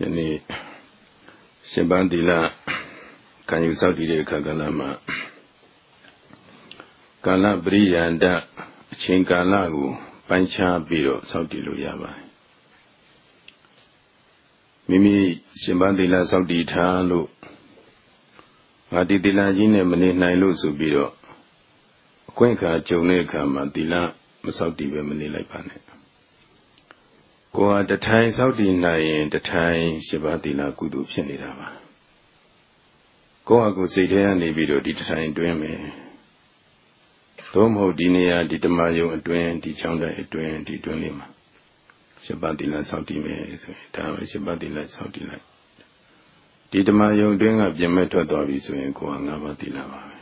ယနေ့ရှင်ပန်းသီလခံယူစောင့်တည်တဲ့အခါကလည်းမှာကာလပရိယန္တအချိန်ကာလကိုပိုင်းခြားပြီးတော့စောင့်တည်လို့ရပါတယ်မိမိရှင်ပန်းသီလစောင့်တည်ထားလို့ငါဒီသီလကြီးနဲ့မနေနိုင်လို့ဆိုပြီးတော့အခွင့်အခါကြုံတဲ့အခါမှာသီလမစောင့်တည်ပဲမနေလိုက်ပါနဲ့ ကိုယ်ဟာတထိုင်စောင့်တည်နိုင်ရင်တထိုင်ရှိပါသီလကုသိုလ်ဖြစ်နေတာပါကိုယ့်ဟာကိုယ်စိတ်ထဲကနေပြီးတော့ဒီတထိုင်တွင်းမယ်သို့မဟုတ်ဒီနေရာဒီဓမ္မယုံအတွင်းဒီချောင်းတဲ့အတွင်းဒီတွင်းလေးမှာရှိပါသီလစောင့်တည်မယ်ဆိုရင်ဒါပဲရှိပါသီလစောင့်တည်လိုက်ဒီဓမ္မယုံတွင်းကပြင်မဲ့ထွက်သွားပြီဆိုရင်ကိုယ်ဟာငါးပါးသီလပါပဲ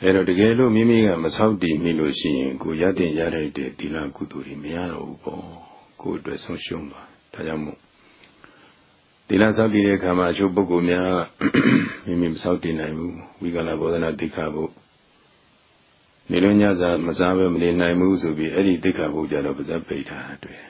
အဲတော့တကယ်လို့မိမိကမဆောက်တည်မိလို့ရှိရင်ကိုရတဲ့ရတဲ့သီလကုသိုလ်တွေမရတော့ဘူးပေါ့ ကိုယ်အတွက်ဆုံးရှုံးသွားဒါကြောင့်မို့သီလစောင့်တည်တဲ့အခါမှာအချို့ပုဂ္ဂိုလ်များမိမိမစောင့်တည်နိုင်ဘူးဝိကလဘောဓနာတိခါဖို့နေလို့ညစာမစားပဲမနေနိုင်ဘူးဆိုပြီးအဲ့ဒီတိခါဖို့ကြတော့ပါဇက်ပိတ်ထားတွေ့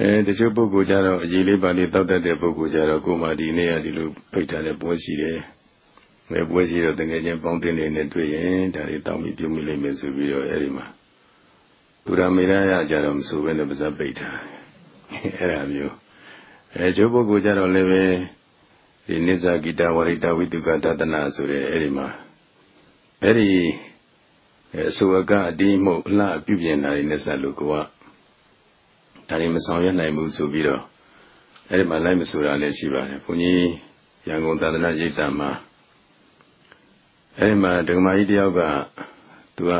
အဲတချို့ပုဂ္ဂိုလ်ကြတော့အရေးလေးပါလေးတောက်တတ်တဲ့ပုဂ္ဂိုလ်ကြတော့ကိုယ်မှဒီနေ့ကဒီလိုပိတ်ထားတဲ့ပွဲရှိတယ် ဘယ်ပွဲရှိတော့တကယ်ချင်းပေါင်းတင်နေနဲ့တွေ့ရင်ဒါတွေတောင်းပြီးပြုမိလိမ့်မယ်ဆိုပြီးတော့အဲ့ဒီမှာသူရမေရရကြတော့မဆိုဘဲနဲ့ပါဇက်ပိတ်ထားအဲ့ဒါမျိုးအဲကျိုးပုဂ္ဂိုလ်ကြတော့လည်းပဲဒီနိစ္စဂိတဝရိတဝိတုကတတနာဆိုတဲ့အဲ့ဒီမှာအဲ့ဒီအဆိုအကအဒီမှုအလှပြုပြင်တာတွေနဲ့ဆက်လို့ကိုကဒါတွေမဆောင်ရွက်နိုင်ဘူးဆိုပြီးတော့အဲ့ဒီမှာလိုက်မဆိုတာလည်းရှိပါတယ်ဘုန်းကြီးရန်ကုန်သာသနာ့ရိပ်သာမှာ အဲဒီမှာဒကမာကြီးတယောက်ကသူက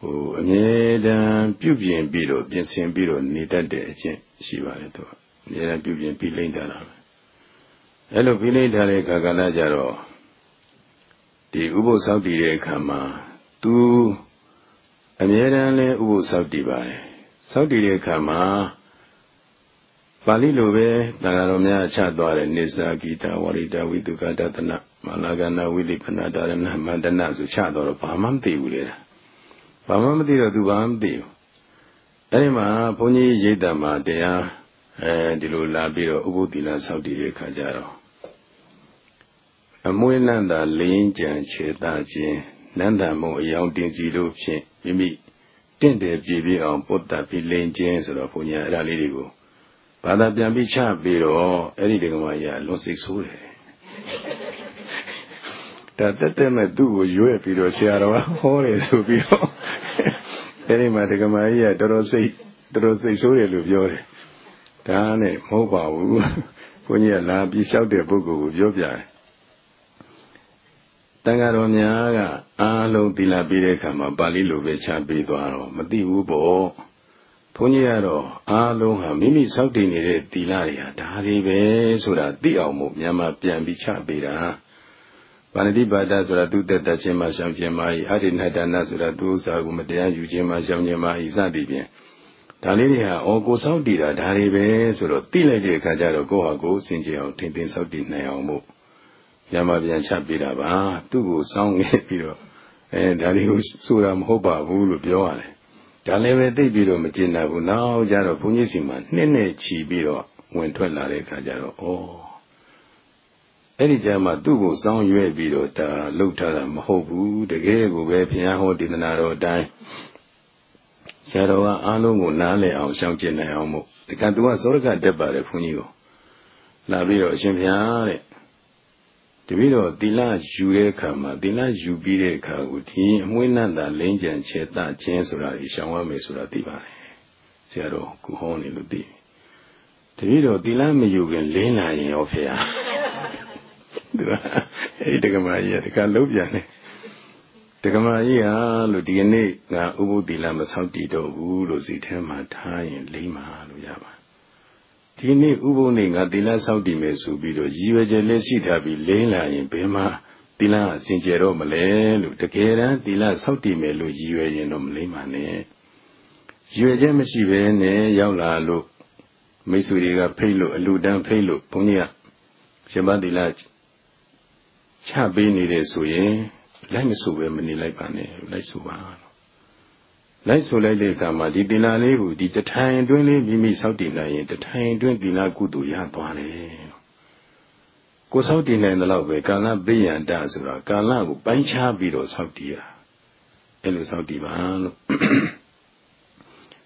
ဟိုအမြဲတမ်းပြုပြင်ပြီးတော့ပြင်ဆင်ပြီးတော့နေတတ်တဲ့အချင်းရှိပါတယ်သူကအမြဲတမ်းပြုပြင်ပြီးလိမ့်တာလားအဲလိုပြီးလိမ့်ထားတဲ့အခါကလည်းကြတော့ဒီဥပုသ်ဆောက်တည်တဲ့အခါမှာသူအမြဲတမ်းလဲဥပုသ်ဆောက်တည်ပါတယ်ဆောက်တည်တဲ့အခါမှာပါဠိလိုပဲတန်ဃာတော်များချသွားတဲ့နေစာဂီတာဝရိတဝိတုကတတနာ မာလာကနာဝိလိပနာဒါရဏမန္တနာဆိုချတော့ဘာမှမသိဘူးလေဘာမှမသိတော့သူဘာမှမသိဘူးအဲဒီမှာဘုန်းကြီးရိတ်တံမှာတရားအဲဒီလိုလာပြီးတော့ဥပုသီလဆောက်တည်တဲ့ခါကျတော့အမွေးနန္တာလင်းကြံခြေသားခြင်းနန္တာမုံအယောင်တင်စီတို့ဖြင့်မိမိတင့်တယ်ပြည့်ပြည့်အောင်ပုတ်တတ်ပြီးလင်းခြင်းဆိုတော့ဘုန်းကြီးအဲ့ဒါလေးတွေကိုဘာသာပြန်ပြီးချပြီးတော့အဲ့ဒီဒကမကြီးကလွန်စိတ်ဆိုးတယ် ဒါတက်တက်မဲ့သူ့ကိုရွဲ့ပြီးတော့ဆရာတော်ကဟောတယ်ဆိုပြီးတော့အဲဒီမှာဒကမာကြီးကတော်တော်စိတ်တော်တော်စိတ်ဆိုးတယ်လို့ပြောတယ်ဒါနဲ့မဟုတ်ပါဘူးဘုန်းကြီးကလာပြီးလျှောက်တဲ့ပုဂ္ဂိုလ်ကိုပြောပြတယ်တန်ဃာတော်များကအားလုံးသီလပြီးတဲ့အခါမှာပါဠိလိုပဲချပေးသွားတော့မသိဘူးပေါ့ဘုန်းကြီးကတော့အားလုံးဟာမိမိစောင့်တည်နေတဲ့သီလတွေဟာဒါတွေပဲဆိုတာသိအောင်မို့မြန်မာပြန်ပြီးချပေးတာ ပါဏတိပါဒဆိုတာသူတက်တက်ချင်းမှရှောင်ခြင်းမဤအရိဏတနာဆိုတာသူဥစ္စာကိုမတရားယူခြင်းမှရှောင်ခြင်းမဤစသည်ဖြင့်ဒါလေးတွေဟာအော်ကိုစောင့်တည်တာဒါတွေပဲဆိုတော့သိလိုက်တဲ့အခါကျတော့ကိုယ့်ဟာကိုယ်စင်ကြယ်အောင်ထိမ့်သိမ်းစောင့်တည်နိုင်အောင်မို့ညမပြန်ချပေးတာပါသူ့ကိုစောင့်နေပြီးတော့အဲဒါလေးကိုဆိုတာမဟုတ်ပါဘူးလို့ပြောရတယ်ဒါလည်းပဲသိပြီးတော့မကျင်တာဘူးနောက်ကြတော့ဘုန်းကြီးစီမှာနှစ်နဲ့ချီပြီးတော့ဝင်ထွက်လာတဲ့အခါကျတော့ဩ အဲ့ဒီကြမှာသူ့ကိုစောင်းရွဲ့ပြီးတော့ဒါလှုပ်ထားတာမဟုတ်ဘူးတကယ်ကိုပဲဘုရားဟောဒေသနာတော်အတိုင်းဆရာတော်ကအားလုံးကိုနားလည်အောင်ရှောင်ကျင်နိုင်အောင်မို့ဒီကသူကသောရကတက်ပါတယ်ဘုန်းကြီးကိုလာပြီးတော့အရှင်ဘုရားတဲ့တပည့်တော်သီလယူတဲ့အခါမှာသီလယူပြီးတဲ့အခါကိုဒီအမွှေးနန္တာလင်းကြံခြေတခြင်းဆိုတာကိုရှောင်ရမယ်ဆိုတာသိပါတယ်ဆရာတော်ကိုဟောနေလို့သိတပည့်တော်သီလမယူခင်လင်းလာရင်ရောဖေဟာ သူကအဲ့ဒီဒကမာကြီးကတခါလုံးပြန်တယ်ဒကမာကြီးဟာလို့ဒီကနေ့ငါဥပုသ္တိလမဆောက်တည်တော့ဘူးလို့စိတ်ထဲမှာထားရင်လိမ့်ပါလို့ရပါဒီနေ့ဥပုသ်နေ့ငါသီလဆောက်တည်မယ်ဆိုပြီးတော့ရည်ရွယ်ချက်လေးရှိထားပြီးလိမ့်လာရင်ဘယ်မှာသီလအစဉ်ကျယ်တော့မလဲလို့တကယ်တမ်းသီလဆောက်တည်မယ်လို့ရည်ရွယ်ရင်တော့မလိမ့်ပါနဲ့ရည်ရွယ်ချက်မရှိဘဲနဲ့ရောက်လာလို့မိတ်ဆွေတွေကဖိတ်လို့အလူတန်းဖိတ်လို့ဘုန်းကြီးကရှင်မသီလ ချပေးနေတယ်ဆိုရင်လိုက်မဆိုပဲမနေလိုက်ပါနဲ့လိုက်ဆိုပါတော့လိုက်ဆိုလိုက်တဲ့အခါမှာဒီသီလလေးကိုဒီတထိုင်အတွင်းလေးမိမိစောင့်တည်နိုင်ရင်တထိုင်အတွင်းသီလကုသိုလ်ရသွားတယ်ကိုစောင့်တည်နိုင်တဲ့လောက်ပဲကာလပိယန္တဆိုတာကာလကိုပိုင်းခြားပြီးတော့စောင့်တည်ရအဲ့လိုစောင့်တည်ပါလို့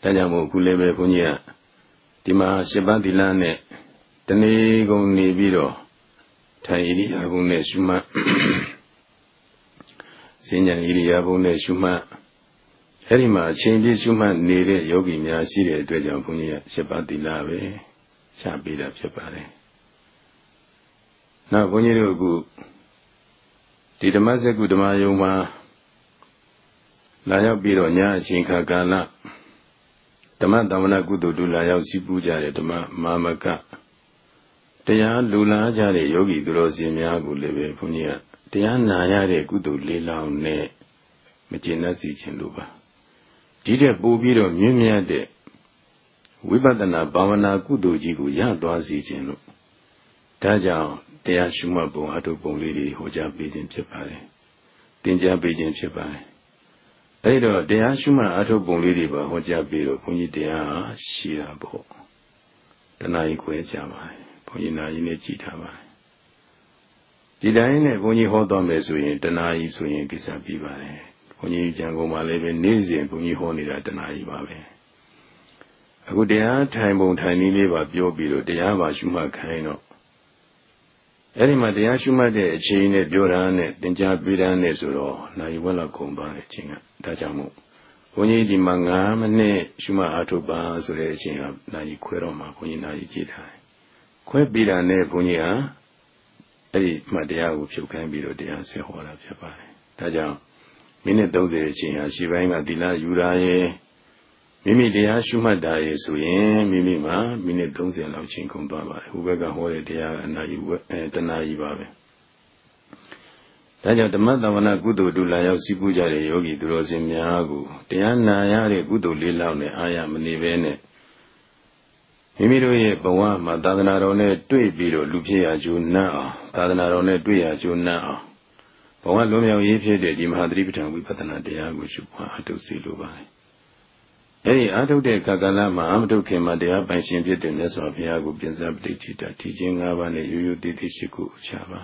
ဒါကြောင့်မို့ခုလည်းပဲဘုန်းကြီးကဒီမှာရှစ်ပါးသီလနဲ့တနေ့ကုန်နေပြီးတော့ ထိုင်ဣရိယာပုနဲ့ရှုမှတ်စဉ္ညာဣရိယာပုနဲ့ရှုမှတ်အဲ့ဒီမှာအချိန်ပြည့်ရှုမှတ်နေတဲ့ယောဂီများရှိတဲ့အတွက်ကြောင့်ဘုန်းကြီးကရှစ်ပါးသီလပဲရှားပေးတာဖြစ်ပါတယ်။နောက်ဘုန်းကြီးတို့အခုဒီဓမ္မစကုဓမ္မယုံမှာလာရောက်ပြီးတော့ညအချိန်ခါကာလဓမ္မတမနာကုသိုလ်ဒုလာရောက်စီးပူးကြတဲ့ဓမ္မမာမက တရားလူလာကြတဲ့ယောဂီသူတော်စင်များကိုလည်းပဲဘုန်းကြီးကတရားနာရတဲ့ကုသိုလ်လေးလောင်းနဲ့မကျေနပ်စေခြင်းလို့ပါဒီတဲ့ပို့ပြီးတော့မြင့်မြတ်တဲ့ဝိပဿနာဘာဝနာကုသိုလ်ကြီးကိုရသွားစေခြင်းလို့ဒါကြောင့်တရားရှုမှတ်ပုံအထုပုံလေးတွေဟောကြားပေးခြင်းဖြစ်ပါတယ်သင်ကြားပေးခြင်းဖြစ်ပါတယ်အဲဒီတော့တရားရှုမှတ်အထုပုံလေးတွေပါဟောကြားပြီးတော့ဘုန်းကြီးတရားရှိတာပေါ့တဏှာကြီးခွဲကြပါတယ်ဘု န်းကြီးနာကြီးနဲ့ကြည်ထားပါတယ်ဒီတိုင်းနဲ့ဘုန်းကြီးဟောတော်မယ်ဆိုရင်တဏှာကြီးဆိုရင်ကိစ္စပြီးပါတယ်ဘုန်းကြီးကြံကုန်ပါလေပဲနေ့စဉ်ဘုန်းကြီးဟောနေတာတဏှာကြီးပါပဲအခုတရားထိုင်ပုံထိုင်နည်းလေးပါပြောပြီးတော့တရားပါရှုမှတ်ခိုင်းတော့အဲ့ဒီမှာတရားရှုမှတ်တဲ့အချိန်နဲ့ပြောတာနဲ့သင်ကြားပေးတာနဲ့ဆိုတော့နိုင်ဝက်လောက်ကုန်သွားတဲ့အချိန်ကဒါကြောင့်မို့ဘုန်းကြီးဒီမှာ9မိနစ်ရှုမှတ်အားထုတ်ပါဆိုတဲ့အချိန်ကနိုင်ခွဲတော့မှဘုန်းကြီးနိုင်ကြည့်ထားတယ် ခွဲပြီးတာနဲ့ဘုန်းကြီးကအဲ့ဒီမှတရားကိုဖြုတ်ခိုင်းပြီးတော့တရားဆက်ဟောတာဖြစ်ပါတယ်ဒါကြောင့်မိနစ်30အချိန်ဟာရှေ့ပိုင်းကသီလယူရာရဲ့မိမိတရားရှုမှတ်တာရေဆိုရင်မိမိမှာမိနစ်30လောက်ချိန်ကုန်သွားပါတယ်ဟိုဘက်ကဟောတဲ့တရားအနာယူအဲတနာကြီးပါပဲဒါကြောင့်ဓမ္မတဝနာကုသိုလ်ဒုလာရောက်စီးပူးကြတဲ့ယောဂီသူတော်စင်များကိုတရားနာရတဲ့ကုသိုလ်လေးလောက်နဲ့အာရမနေပဲနဲ့ မိမိတို့ရဲ့ဘဝမှာသာသနာတော်နဲ့တွေ့ပြီးတော့လူဖြစ်ရကြိုးနတ်အောင်သာသနာတော်နဲ့တွေ့ရကြိုးနတ်အောင်ဘဝလုံးမြောက်ရေးဖြစ်တဲ့ဒီမဟာသတိပဋ္ဌာန်ဝိပဿနာတရားကိုရှုပွားအထုစီလိုပါတယ်အဲ့ဒီအာထုတ်တဲ့ကာကလမှာအမထုတ်ခင်မှာတရားပိုင်ရှင်ဖြစ်တဲ့မြတ်စွာဘုရားကိုပြင်စပဋိဋ္ဌိတာထီချင်း၅ပါးနဲ့ရိုးရိုးတည်တည်ရှိခုဥချပါ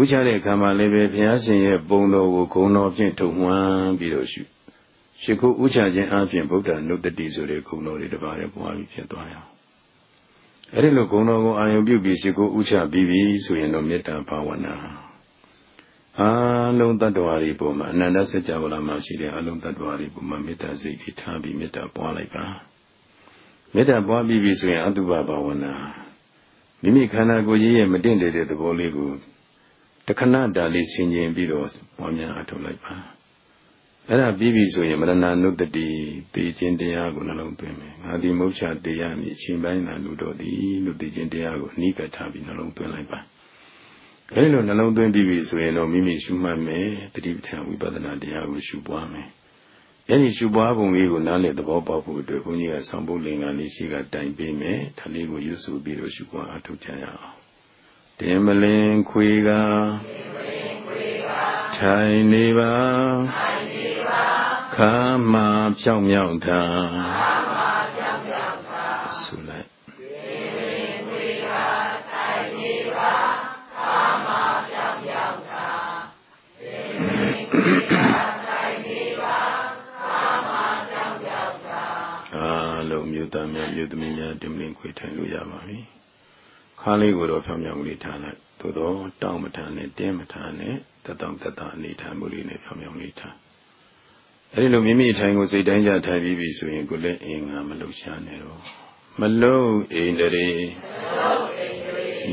ဥချတဲ့အခါမှာလည်းပဲဘုရားရှင်ရဲ့ပုံတော်ကိုဂုဏ်တော်ဖြင့်ထုံမှန်းပြီးတော့ရှု ရှိခုဥချခြင်းအပြင်ဗုဒ္ဓနုတ္တိဆိုတဲ့ဂုဏ်တော်တွေတပါးရဲ့ပွားပြီးဖြစ်သွားရအောင်အဲ့ဒီလိုဂုဏ်တော်ကိုအာယုံပြုပြီးရှိခုဥချပြီးပြီဆိုရင်တော့မေတ္တာဘာဝနာအလုံးတ attva တွေပုံမှာအနန္တစัจ java လာမှာရှိတဲ့အလုံးတ attva တွေပုံမှာမေတ္တာစိတ်တွေထားပြီးမေတ္တာပွားလိုက်ပါမေတ္တာပွားပြီးပြီဆိုရင်အတုပဘာဝနာမိမိခန္ဓာကိုယ်ကြီးရဲ့မတင့်တယ်တဲ့သဘောလေးကိုတခဏတားလေးဆင်ခြင်ပြီးတော့ပွားများအထုတ်လိုက်ပါ အဲ့ဒါပြီးပြီဆိုရင်မရဏနုတ္တိသိခြင်းတရားကိုနှလုံးသွင်းမယ်ငါဒီမုတ်ချတရားမြည်ချိန်ပိုင်းသာလူတော်သည်လို့သိခြင်းတရားကိုအနိကထားပြီးနှလုံးသွင်းလိုက်ပါအဲဒီလိုနှလုံးသွင်းပြီးပြီဆိုရင်တော့မိမိရှုမှတ်မယ်တတိပဋ္ဌာန်ဝိပဿနာတရားကိုရှုပွားမယ်အဲဒီရှုပွားပုံလေးကိုနားလည်သဘောပေါက်ဖို့အတွက်ဘုန်းကြီးကဆောင်ပုတ်လင်္ကာလေးရှိကတိုင်ပေးမယ်ဒါလေးကိုရွတ်ဆိုပြီးတော့ရှုပွားအထုတ်ကြရအောင်တင်မလင်ခွေကထိုင်နေပါ ခါမှဖြောင်းမြောက်တာမျိုးသားများမျိုးသမီးများတင်မင်ခွေထိုင်လို့ရပါပြီခါလေးကိုတော့ဖြောင်းဖြောင်းလေးထားလိုက်သို့တော့တောင်းမထားနဲ့တင်းမထားနဲ့တတောင်းတတအနေထားမှုလေးနဲ့ဖြောင်းဖြောင်းလေးထား အဲဒီလိုမိမိထိုင်ကိုစိတ်တိုင်းကြထိုင်ပြီးပြီဆိုရင်ကိုလည်းအင်္ဂါမလှုပ်ရှားနဲ့တော့မလှုပ်အိန္ဒြေ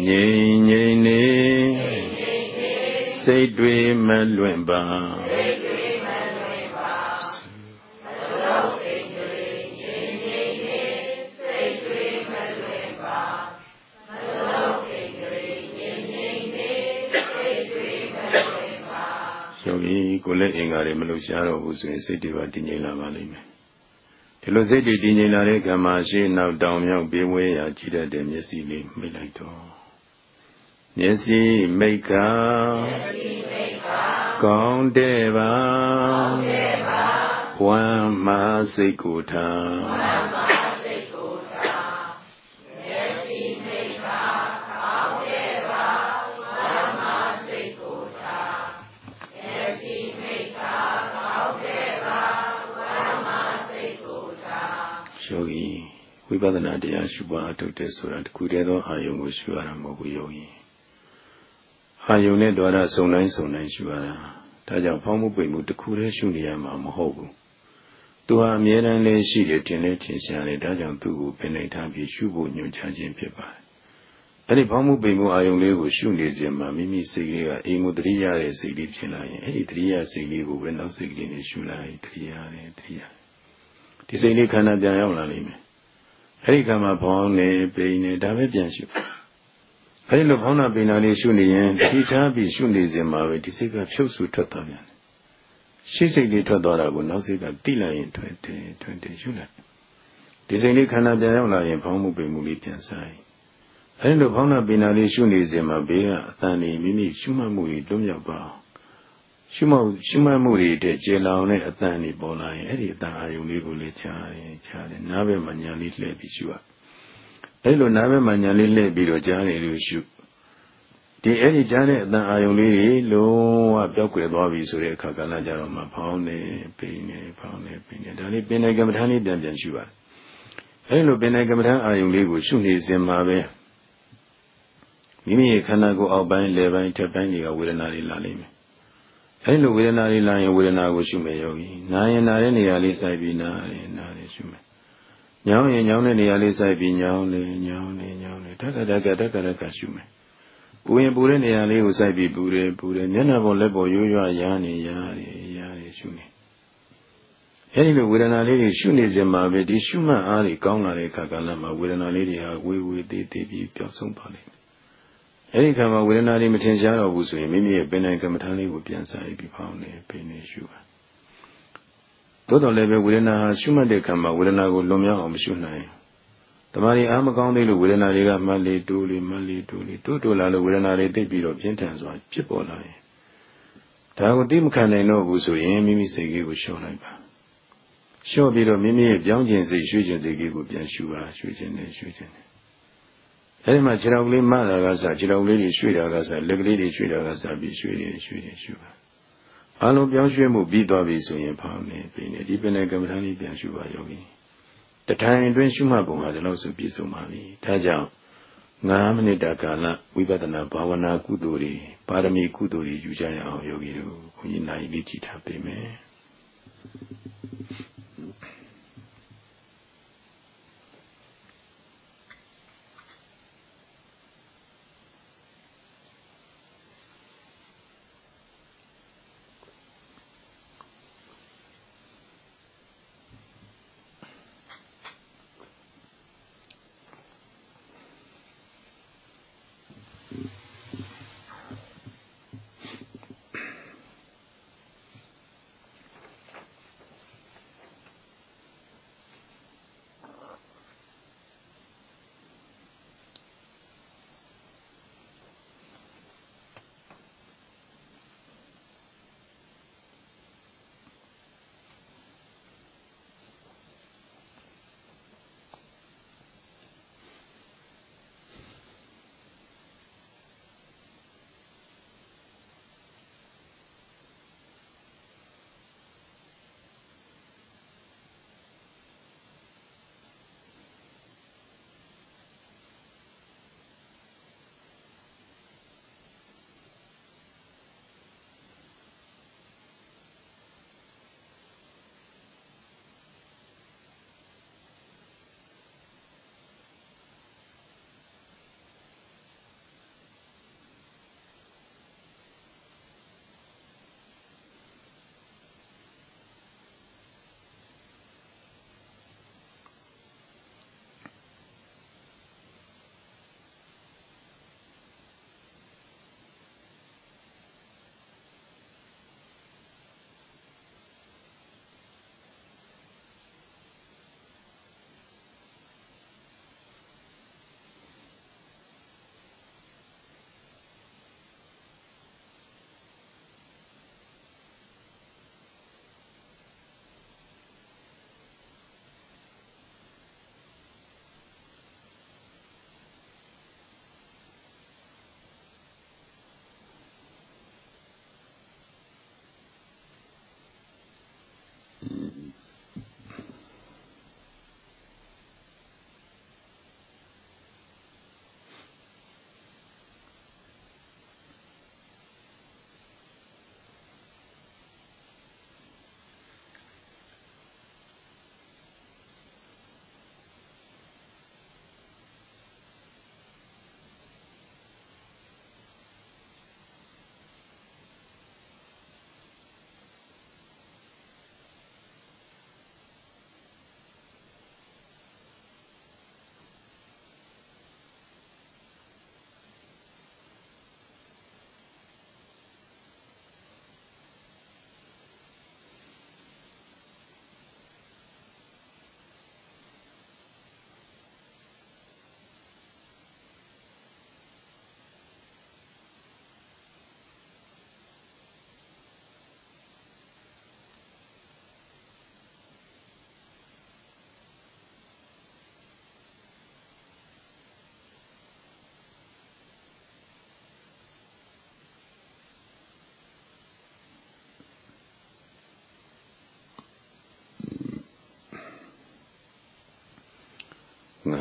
ငြိမ်ငြိမ်နေစိတ်တွေမလွင့်ပါကို ယ်လက်အင်္ဂါတွေမလို့ရှားတော့ဘူးဆိုရင်စိတ်တွေပါတည်ငြိမ်လာပါလိမ့်မယ်ဒီလိုစိတ်တွေတည်ငြိမ်လာတဲ့ကံမှာရှေ့နောက်တောင်မြောက်ပေးဝဲရာကြည့်တတ်တဲ့မျက်စိလေးမိတ်လိုက်တော့မျက်စိမိတ်ကမျက်စိမိတ်ကကောင်းတဲ့ပါဝမ်းမစိတ်ကိုထား ဝိပဿနာတရားရှုပါအထုတ်တဲ့ဆိုတာတခုတည်းသောအာယုံကိုရှုရတာမဟုတ်ဘူးယောဂီအာယုံနဲ့တွာရစုံတိုင်းစုံတိုင်းရှုရတာဒါကြောင့်ဖောင်းမှုပိတ်မှုတခုတည်းရှုနေရမှာမဟုတ်ဘူးသူဟာအမြဲတမ်းလေးရှိတယ်တင်လေးထင်ရှားတယ်ဒါကြောင့်သူ့ကိုပြင်နေထားပြီးရှုဖို့ညွှန်ကြားခြင်းဖြစ်ပါတယ်အဲ့ဒီဖောင်းမှုပိန်မှုအာယုံလေးကိုရှုနေခြင်းမှာမိမိစိတ်လေးကအိမ်မှုတရိရတဲ့စိတ်လေးဖြစ်လာရင်အဲ့ဒီတရိရစိတ်လေးကိုပဲနောက်စိတ်ကလေးနဲ့ရှုလိုက်တရိရတယ်တရိရ ဒီစိတ်လေးခန္ဓာပြန်ရောက်လာလိမ့်မယ်အဲ့ဒီကမှာဘောင်းနေပိန်နေဒါပဲပြန်ရှုအဲ့ဒီလိုဘောင်းနာပိန်နာလေးရှုနေရင်ထိထားပြီးရှုနေစဉ်မှာပဲဒီစိတ်ကဖြုတ်ဆူထွက်သွားပြန်တယ်ရှိစိတ်လေးထွက်သွားတာကိုနောက်စိတ်ကတိလိုက်ရင်ထွက်တယ်ထွက်တယ်ရှုလိုက်ဒီစိတ်လေးခန္ဓာပြန်ရောက်လာရင်ဘောင်းမှုပိန်မှုလေးပြန်ဆိုင်အဲ့ဒီလိုဘောင်းနာပိန်နာလေးရှုနေစဉ်မှာဘေးကအတန်လေးမိမိရှုမှတ်မှုတွေလွတ်မြောက်ပါအောင် ရှုမှတ်ရှုမှတ်မှုတွေတဲ့ကျေလောင်တဲ့အတန်တွေပေါ်လာရင်အဲ့ဒီအတန်အာယုံလေးကိုလည်းခြားတယ်ခြားတယ်နားဘက်မှာညာလေးလှည့်ပြီးရှုရအဲ့လိုနားဘက်မှာညာလေးလှည့်ပြီးတော့ကြားနေလို့ရှုဒီအဲ့ဒီကြားတဲ့အတန်အာယုံလေးတွေလုံးဝပျောက်ကွယ်သွားပြီဆိုတဲ့အခါကလည်းကြတော့မှဖောင်းနေပိန်နေဖောင်းနေပိန်နေဒါလေးပင်နေကမ္မထာလေးပြန်ပြန်ရှုရအဲ့လိုပင်နေကမ္မထာအာယုံလေးကိုရှုနေစဉ်မှာပဲမိမိရဲ့ခန္ဓာကိုယ်အောက်ပိုင်းလယ်ပိုင်းထက်ပိုင်းတွေကဝေဒနာတွေလာလိမ့်မယ် အဲဒီလိုဝေဒနာတွေလာရင်ဝေဒနာကိုရှုမယ်ယောဂီနာရင်နာတဲ့နေရာလေးစိုက်ပြီးနာရင်နာတယ်ရှုမယ်ညောင်းရင်ညောင်းတဲ့နေရာလေးစိုက်ပြီးညောင်းတယ်ညောင်းတယ်ညောင်းတယ်တက္ကတက္ကတက္ကတက္ကရှုမယ်ပူရင်ပူတဲ့နေရာလေးကိုစိုက်ပြီးပူတယ်ပူတယ်မျက်နှာပေါ်လက်ပေါ်ရိုးရွရာနေရတယ်ရတယ်ရှုနေအဲဒီလိုဝေဒနာလေးတွေရှုနေစမှာပဲဒီရှုမှတ်အားတွေကောင်းလာတဲ့အခါကလည်းမှဝေဒနာလေးတွေဟာဝေဝေသေးသေးပြီးပျောက်ဆုံးသွားလိမ့်မယ် အဲ့ဒီခါမှာဝေဒနာတွေမထင်ရှားတော့ဘူးဆိုရင်မိမိရဲ့ပင်နိုင်ကမ္မထာလေးကိုပြန်စားပြီးဖောင်းနေပိနေရှုပါသို့တော်လည်းပဲဝေဒနာဟာရှုမှတ်တဲ့ခါမှာဝေဒနာကိုလွန်မြောက်အောင်မရှုနိုင်တမာရီအားမကောင်းသေးလို့ဝေဒနာတွေကမတ်လေးတိုးလေးမတ်လေးတိုးလေးတိုးတိုးလာလို့ဝေဒနာတွေသိပြီးတော့ပြင်းထန်စွာဖြစ်ပေါ်လာရင်ဒါကိုသိမခံနိုင်တော့ဘူးဆိုရင်မိမိစိတ်ကြီးကိုလျှော့လိုက်ပါလျှော့ပြီးတော့မိမိရဲ့ပြောင်းကျင်စိတ်ရွှေ့ကျင်စိတ်ကြီးကိုပြန်ရှုပါရွှေ့ကျင်နေရွှေ့ကျင်နေ အဲဒီမှာခြေတော်ကလေးမတာကစားခြေတော်ကလေးတွေရွှေ့တာကစားလက်ကလေးတွေရွှေ့တာကစားပြီးရွှေ့တယ်ရွှေ့တယ်ရွှေ့ပါအလုံးပြောင်းရွှေ့မှုပြီးသွားပြီဆိုရင်ဖောင်းနေပြီနေဒီပင်နဲ့ကမ္မထာလေးပြန်ရှုပါယောဂီတထိုင်အတွင်းရှုမှတ်ပုံဟာဒီလောက်ဆိုပြည့်စုံပါပြီဒါကြောင့်9မိနစ်တာကာလဝိပဿနာဘာဝနာကုသိုလ်တွေပါရမီကုသိုလ်တွေယူကြရအောင်ယောဂီတို့ဘုန်းကြီးနိုင်လေးကြည်ထားပေးမယ်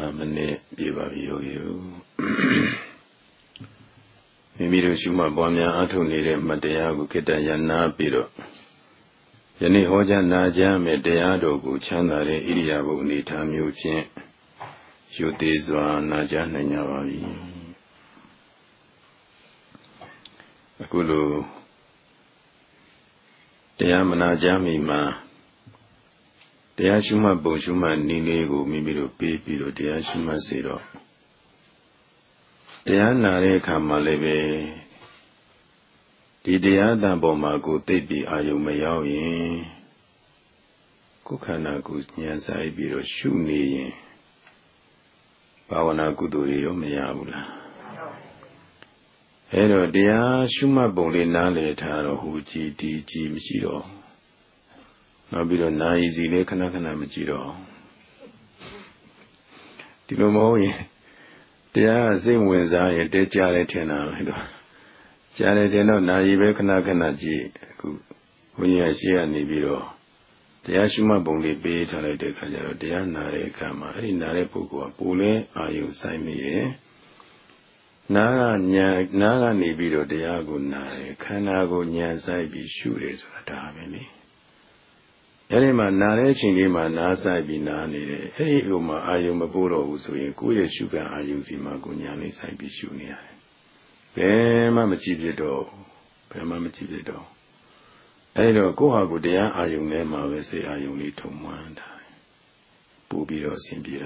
5မိနစ်ပြပါပြီယောဂီတို့မိမိတို့ရှုမှတ်ပွားများအထုနေတဲ့မတရားကိုကိတ္တရနာပြီးတော့ယနေ့ဟောကြားနာကြားမဲ့တရားတော်ကိုချမ်းသာတဲ့ဣရိယာပုအနေထားမျိုးဖြင့်ယူသေးစွာနာကြားနိုင်ကြပါပြီအခုလိုတရားမနာကြားမိမှာ တရားရှုမှတ်ပုံရှုမှတ်နည်းလေးကိုမိမိတို့ပေးပြီးတော့တရားရှုမှတ်စေတော့တရားနာတဲ့အခါမှာလည်းပဲဒီတရားတန်ပေါ်မှာကိုသိပြီးအာယုံမရောက်ရင်ကိုယ်ခန္ဓာကိုဉာဏ်ဆိုင်ပြီးတော့ရှုနေရင်ဘာဝနာကုသိုလ်တွေရောမရဘူးလားအဲတော့တရားရှုမှတ်ပုံလေးနားလည်ထားတော့ဟူကြည်ဒီကြည်မရှိတော့ နောက်ပြီးတော့နာယီစီလေးခဏခဏမကြည့်တော့ဒီလိုမဟုတ်ရင်တရားစိတ်ဝင်စားရင်တဲကြတယ်ထင်တာပဲတော့ကြားတယ်တင်တော့နာယီပဲခဏခဏကြည့်အခုဘုန်းကြီးကရှေ့ကနေပြီးတော့တရားရှိမှပုံလေးပေးထားလိုက်တဲ့အခါကျတော့တရားနာတဲ့အခါမှာအဲ့ဒီနာတဲ့ပုဂ္ဂိုလ်ကပူလဲအာယုဆိုင်မိရဲ့နာကညာနာကနေပြီးတော့တရားကိုနာတယ်ခန္ဓာကိုညာဆိုင်ပြီးရှုတယ်ဆိုတာဒါပဲလေ အဲဒီမှာနာတဲ့အချိန်လေးမှာနားဆိုင်ပြီးနားနေတယ်အဲဒီဥမှာအာယုံမပို့တော့ဘူးဆိုရင်ကိုယ့်ရဲ့ရှုခံအာယုံစီမှာကိုညာလေးဆိုင်ပြီးရှုနေရတယ်ဘယ်မှမကြည့်ပြတော့ဘယ်မှမကြည့်ပြတော့အဲဒီတော့ကိုယ့်ဟာကိုယ်တရားအာယုံထဲမှာပဲစိတ်အာယုံလေးထုံမှန်းတာပူပြီးတော့အဆင်ပြေတာ